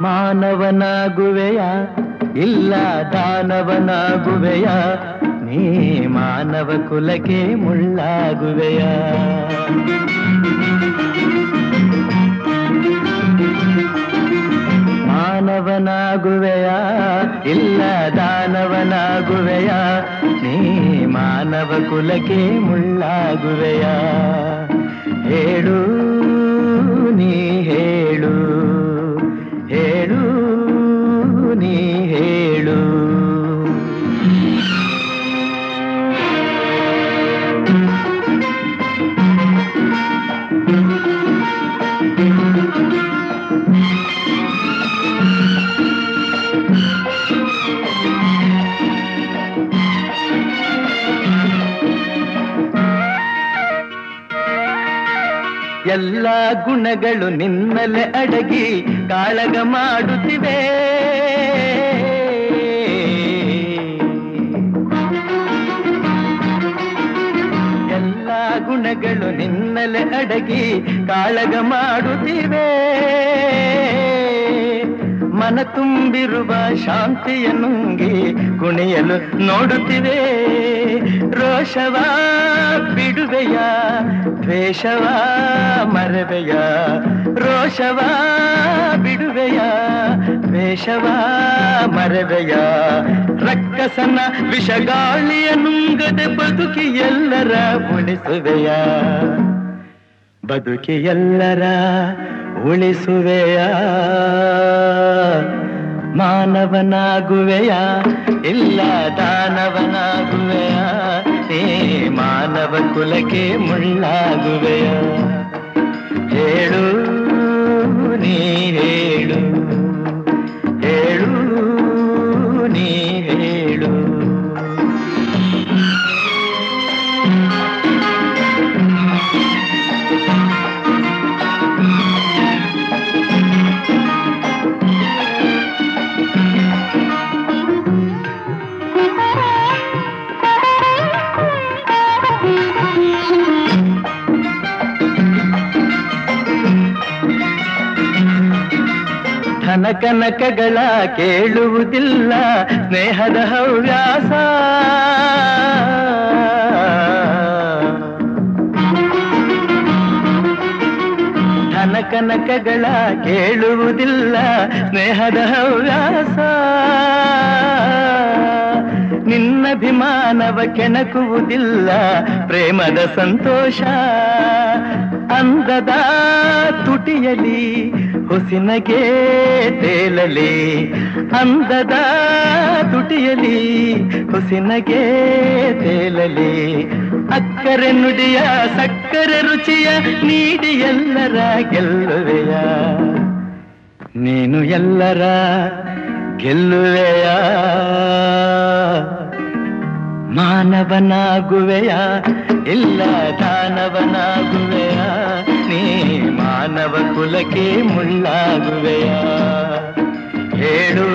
ಮಾನವನಾಗುವೆಯ, ಇಲ್ಲ ದಾನವನಾಗುವೆಯ, ನೀ ಮಾನವ ಕುಲಕ್ಕೆ ಮುಳ್ಳಾಗುವೆಯ. ಮಾನವನಾಗುವೆಯ, ಇಲ್ಲ ದಾನವನಾಗುವೆಯ, ನೀ ಮಾನವ ಕುಲಕ್ಕೆ ಮುಳ್ಳಾಗುವೆಯ. ಹೇಳು ನೀ ಎಲ್ಲ ಗುಣಗಳು ನಿನ್ನಲೆ ಅಡಗಿ ಕಾಳಗ ಮಾಡುತ್ತಿವೆ. ಎಲ್ಲ ಗುಣಗಳು ನಿನ್ನಲೆ ಅಡಗಿ ಕಾಳಗ ಮಾಡುತ್ತಿವೆ. ಮನ ತುಂಬಿರುವ ಶಾಂತಿಯ ನುಂಗಿ ಕುಣಿಯಲು ನೋಡುತ್ತಿವೆ. ರೋಷವ, ಬಿಡುವೆಯ, ದ್ವೇಷವ, ಮರವೆಯ. ರೋಷವ, ಬಿಡುವೆಯ, ದ್ವೇಷವ, ಮರವೆಯ. ರಕ್ಕಸನ ವಿಷಗಾಳಿಯ ನುಂಗದೆ ಬದುಕಿ ಎಲ್ಲರ ಉಳಿಸುವೆಯ. ಬದುಕಿ ಎಲ್ಲರ ಉಳಿಸುವೆಯ. ಮಾನವನಾಗುವೆಯ, ಇಲ್ಲ ದಾನವನಾಗುವೆಯ. ಮಾನವ ಕುಲಕ್ಕೆ ಮುಳ್ಳಾಗುವೆಯ ಹೇಳು ಧನ ಕನಕಗಳ ಕೇಳುವುದಿಲ್ಲ ಸ್ನೇಹದ ಹವ್ಯಾಸ. ಧನ ಕನಕಗಳ ಕೇಳುವುದಿಲ್ಲ ಸ್ನೇಹದ ಹವ್ಯಾಸ. ನಿನ್ನಭಿಮಾನವ ಕೆಣಕುವುದಿಲ್ಲ ಪ್ರೇಮದ ಸಂತೋಷ. ಅಂದದ ತುಟಿಯಲಿ, ಹುಸಿನಗೆ ತೇಲಲಿ. ಅಂದದ ತುಟಿಯಲಿ, ಹುಸಿನಗೆ ತೇಲಲಿ. ಅಕ್ಕರೆ ನುಡಿಯ, ಸಕ್ಕರೆ ರುಚಿಯ, ನೀಡಿ ಎಲ್ಲರ ಗೆಲ್ಲುವೆಯ. ನೀನು ಎಲ್ಲರ ಗೆಲ್ಲುವೆಯ. ಮಾನವನಾಗುವೆಯ? ಇಲ್ಲ ದಾನವನಾಗುವೆಯ? ನೀ ಮಾನವ ಕುಲಕ್ಕೆ ಮುಳ್ಳಾಗುವೆಯ? ಹೇಳು